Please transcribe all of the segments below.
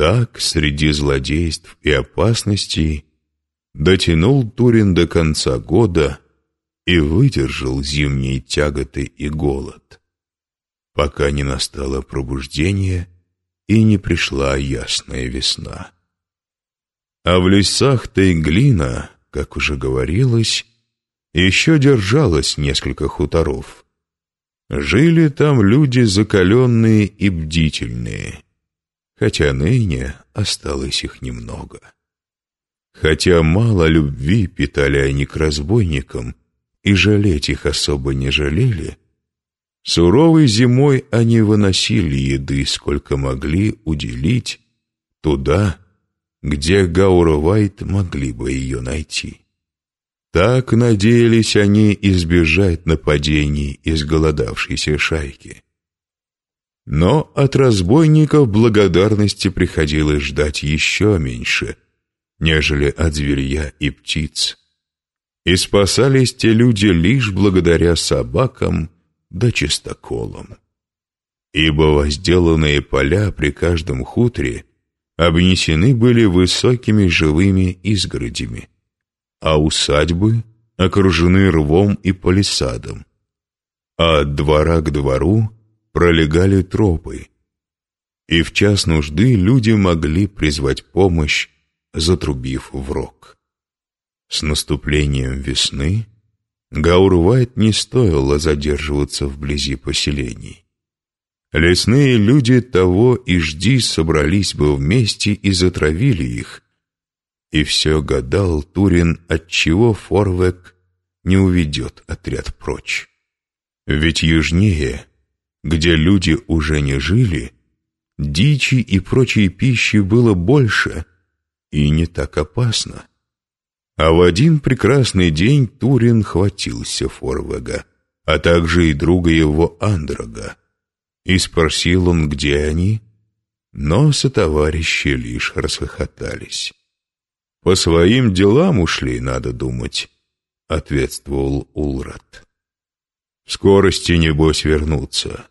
Так, среди злодейств и опасностей, дотянул Турин до конца года и выдержал зимние тяготы и голод, пока не настало пробуждение и не пришла ясная весна. А в лесах-то и глина, как уже говорилось, еще держалось несколько хуторов. Жили там люди закаленные и бдительные, хотя ныне осталось их немного. Хотя мало любви питали они к разбойникам, и жалеть их особо не жалели, суровой зимой они выносили еды, сколько могли уделить, туда, где Гаурвайт могли бы ее найти. Так надеялись они избежать нападений изголодавшейся шайки. Но от разбойников благодарности приходилось ждать еще меньше, нежели от зверья и птиц. И спасались те люди лишь благодаря собакам да чистоколам. Ибо возделанные поля при каждом хуторе обнесены были высокими живыми изгородями, а усадьбы окружены рвом и палисадом, а от двора к двору пролегали тропы, и в час нужды люди могли призвать помощь, затрубив в рог. С наступлением весны Гаурвайт не стоило задерживаться вблизи поселений. Лесные люди того и жди собрались бы вместе и затравили их. И все гадал Турин, отчего Форвек не уведет отряд прочь. Ведь южнее, где люди уже не жили, дичи и прочей пищи было больше и не так опасно. А в один прекрасный день Турин хватился Форвега, а также и друга его Андрога. И спросил он, где они, но сотоварищи лишь расхохотались. «По своим делам ушли, надо думать», — ответствовал Улрат. «В скорости, небось, вернуться.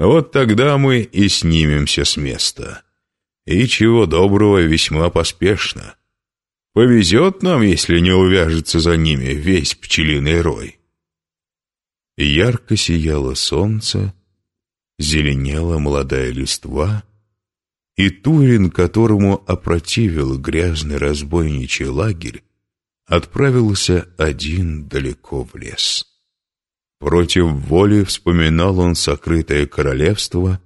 Вот тогда мы и снимемся с места. И чего доброго весьма поспешно. Повезет нам, если не увяжется за ними весь пчелиный рой». Ярко сияло солнце, зеленела молодая листва, и Турин, которому опротивил грязный разбойничий лагерь, отправился один далеко в лес. Против воли вспоминал он сокрытое королевство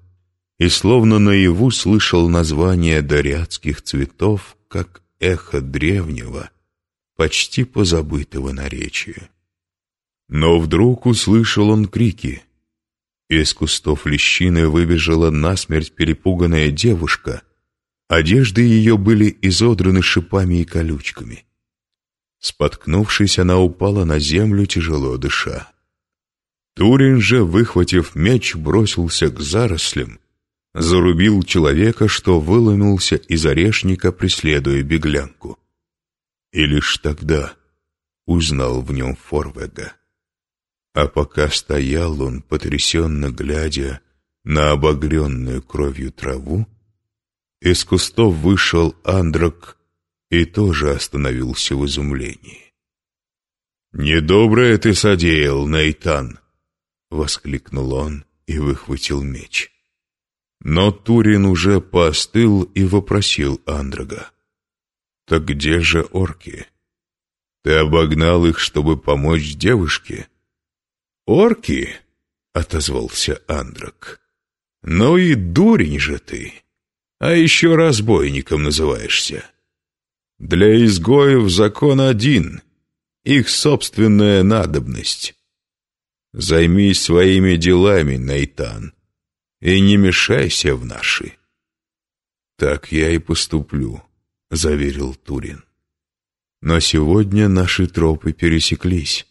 и словно наяву слышал название дарятских цветов, как эхо древнего, почти позабытого наречия. Но вдруг услышал он крики — из кустов лещины выбежала насмерть перепуганная девушка. Одежды ее были изодраны шипами и колючками. Споткнувшись, она упала на землю, тяжело дыша. Турин же, выхватив меч, бросился к зарослям, зарубил человека, что выломился из орешника, преследуя беглянку. И лишь тогда узнал в нем Форвега. А пока стоял он, потрясенно глядя на обогренную кровью траву, из кустов вышел Андрок и тоже остановился в изумлении. «Недоброе ты содеял, Нейтан!» — воскликнул он и выхватил меч. Но Турин уже поостыл и вопросил Андрога. «Так где же орки? Ты обогнал их, чтобы помочь девушке?» «Орки?» — отозвался Андрак. «Ну и дурень же ты! А еще разбойником называешься. Для изгоев закон один, их собственная надобность. Займись своими делами, Нейтан, и не мешайся в наши». «Так я и поступлю», — заверил Турин. «Но сегодня наши тропы пересеклись».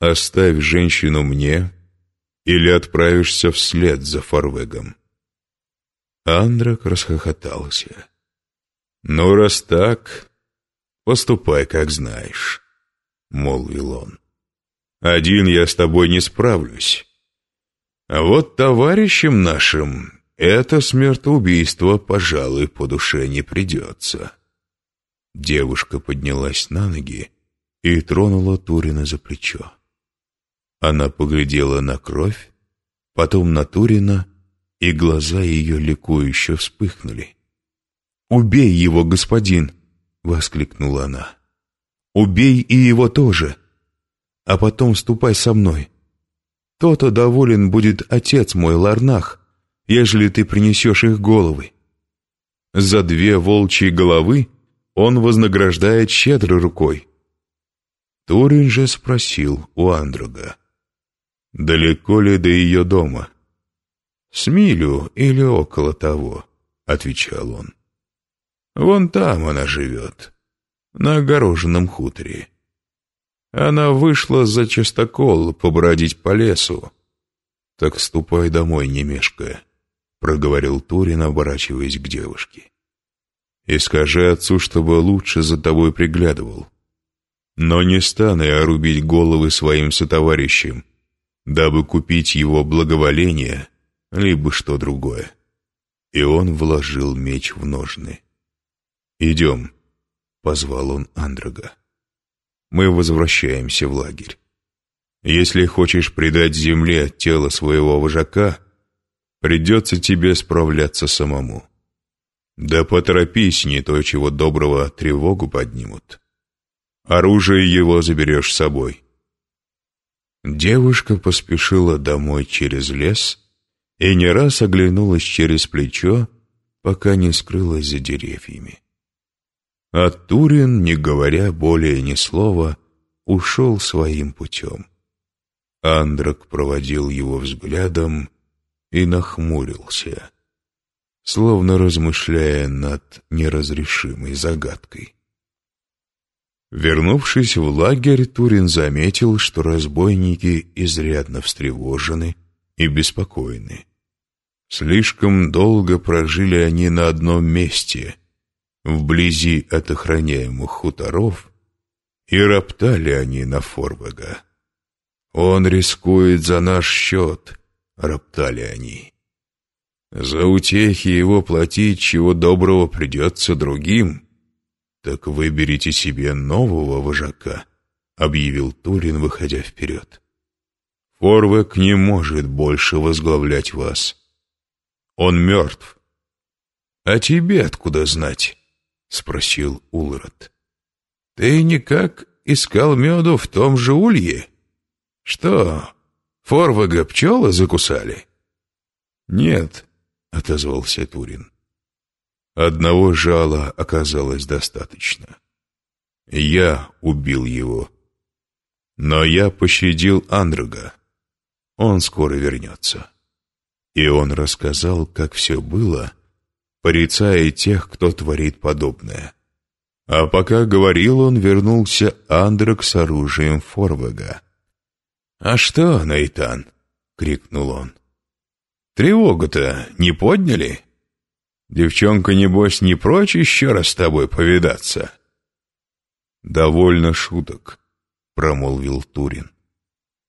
Оставь женщину мне или отправишься вслед за Фарвегом. Андрак расхохотался. «Ну, раз так, поступай, как знаешь», — молвил он. «Один я с тобой не справлюсь. А вот товарищам нашим это смертоубийство, пожалуй, по душе не придется». Девушка поднялась на ноги и тронула Турина за плечо. Она поглядела на кровь, потом на Турина, и глаза ее ликующе вспыхнули. «Убей его, господин!» — воскликнула она. «Убей и его тоже! А потом ступай со мной. То-то доволен будет отец мой Ларнах, ежели ты принесешь их головы. За две волчьи головы он вознаграждает щедрой рукой». Турин же спросил у Андрога. «Далеко ли до ее дома?» «С милю или около того», — отвечал он. Вон там она живет, на огороженном хуторе. Она вышла за частокол побродить по лесу. Так ступай домой, не мешкая, — проговорил Турин, оборачиваясь к девушке. И скажи отцу, чтобы лучше за тобой приглядывал. Но не стану я рубить головы своим сотоварищам, дабы купить его благоволение, либо что другое. И он вложил меч в ножны. «Идем», — позвал он Андрога. «Мы возвращаемся в лагерь. Если хочешь предать земле тело своего вожака, придется тебе справляться самому. Да поторопись, не то чего доброго тревогу поднимут. Оружие его заберешь с собой». Девушка поспешила домой через лес и не раз оглянулась через плечо, пока не скрылась за деревьями. А Турин, не говоря более ни слова, ушел своим путем. Андрак проводил его взглядом и нахмурился, словно размышляя над неразрешимой загадкой. Вернувшись в лагерь, Турин заметил, что разбойники изрядно встревожены и беспокойны. Слишком долго прожили они на одном месте — вблизи от охраняемых хуторов, и роптали они на Форвага. «Он рискует за наш счет», — роптали они. «За утехи его платить чего доброго придется другим. Так выберите себе нового вожака», — объявил Турин, выходя вперед. «Форваг не может больше возглавлять вас. Он мертв. А тебе откуда знать?» — спросил Улрот. «Ты никак искал меду в том же улье? Что, форвага пчелы закусали?» «Нет», — отозвался Турин. «Одного жала оказалось достаточно. Я убил его. Но я пощадил Андрога. Он скоро вернется». И он рассказал, как все было, — порицая тех, кто творит подобное. А пока говорил он, вернулся Андрак с оружием Форвага. «А что, Нейтан?» — крикнул он. «Тревогу-то не подняли? Девчонка, небось, не прочь еще раз с тобой повидаться?» «Довольно шуток», — промолвил Турин.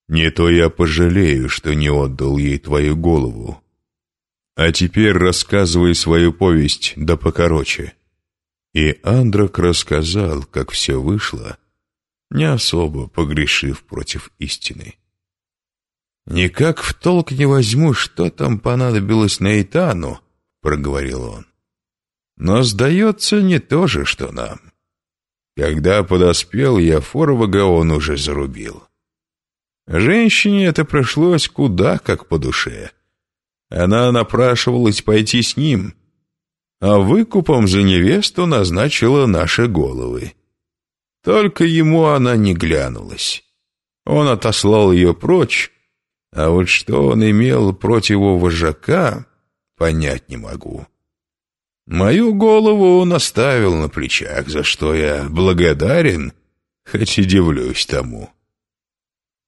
«Не то я пожалею, что не отдал ей твою голову. А теперь рассказывай свою повесть, да покороче». И Андрак рассказал, как все вышло, не особо погрешив против истины. «Никак в толк не возьму, что там понадобилось Нейтану», — проговорил он. «Но, сдается, не то же, что нам. Когда подоспел я, Форвага он уже зарубил. Женщине это пришлось куда как по душе». Она напрашивалась пойти с ним, а выкупом за невесту назначила наши головы. Только ему она не глянулась. Он отослал ее прочь, а вот что он имел против вожака, понять не могу. Мою голову он оставил на плечах, за что я благодарен, хоть и дивлюсь тому.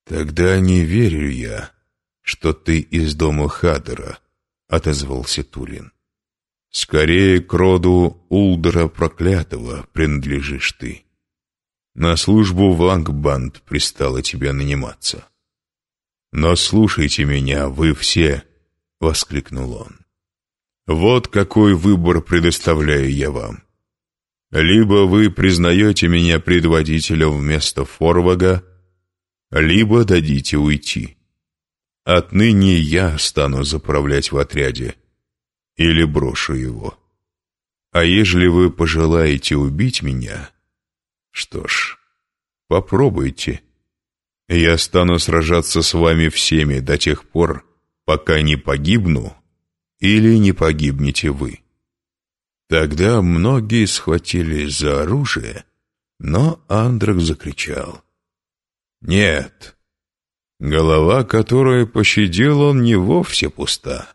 Тогда не верю я, что ты из дома Хадера», — отозвался Тулин. «Скорее к роду Улдера Проклятого принадлежишь ты. На службу в Ангбанд пристало тебя наниматься». «Но слушайте меня, вы все!» — воскликнул он. Вот какой выбор предоставляю я вам. Либо вы признаете меня предводителем вместо Форвага, либо дадите уйти. Отныне я стану заправлять в отряде или брошу его. А ежели вы пожелаете убить меня, что ж, попробуйте. Я стану сражаться с вами всеми до тех пор, пока не погибну или не погибнете вы. Тогда многие схватились за оружие, но Андрак закричал. «Нет, голова, которую пощадил он, не вовсе пуста.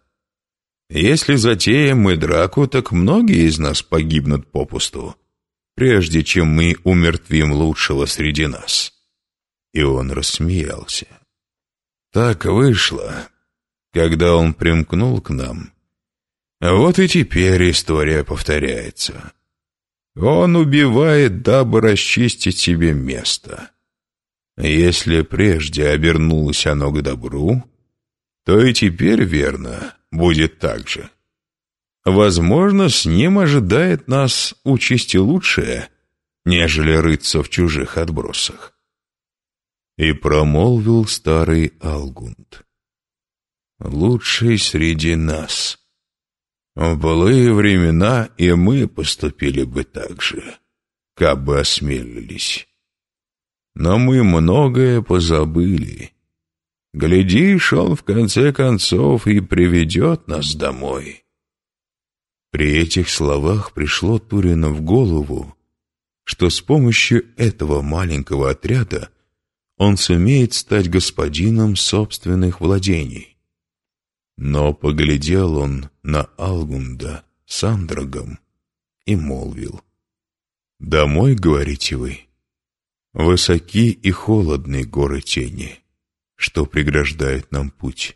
Если затеем мы драку, так многие из нас погибнут попусту, прежде чем мы умертвим лучшего среди нас». И он рассмеялся. Так вышло, когда он примкнул к нам. Вот и теперь история повторяется. Он убивает, дабы расчистить себе место. Если прежде обернулось оно к добру, то и теперь, верно, будет так же. Возможно, с ним ожидает нас участи лучшее, нежели рыться в чужих отбросах. И промолвил старый Алгунд. «Лучший среди нас. В былые времена и мы поступили бы так же, как бы осмелились. Но мы многое позабыли. Глядишь, он в конце концов и приведет нас домой». При этих словах пришло Турину в голову, что с помощью этого маленького отряда он сумеет стать господином собственных владений. Но поглядел он на Алгунда с Андрогом и молвил. «Домой, говорите вы? Высоки и холодны горы тени, что преграждает нам путь,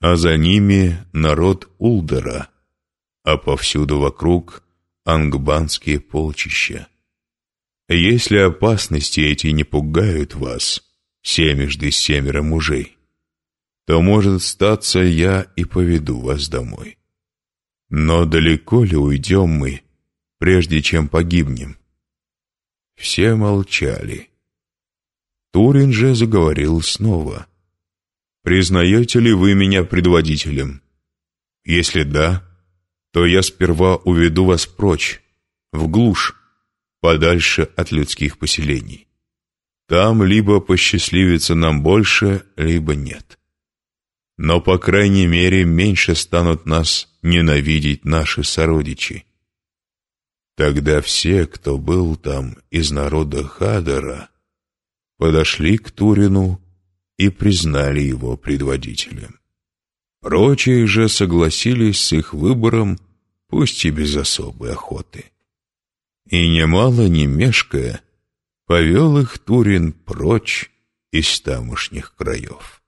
а за ними народ Улдера, а повсюду вокруг ангбанские полчища. Если опасности эти не пугают вас, семежды семеро мужей, то, может, статься, я и поведу вас домой. Но далеко ли уйдем мы, прежде чем погибнем? Все молчали. Турин же заговорил снова. «Признаете ли вы меня предводителем? Если да, то я сперва уведу вас прочь, в глушь, подальше от людских поселений. Там либо посчастливится нам больше, либо нет. Но, по крайней мере, меньше станут нас ненавидеть наши сородичи. Тогда все, кто был там из народа Хадара, подошли к Турину и признали его предводителем. Прочие же согласились с их выбором, пусть и без особой охоты и, немало не мешкая, повел их Турин прочь из тамошних краев.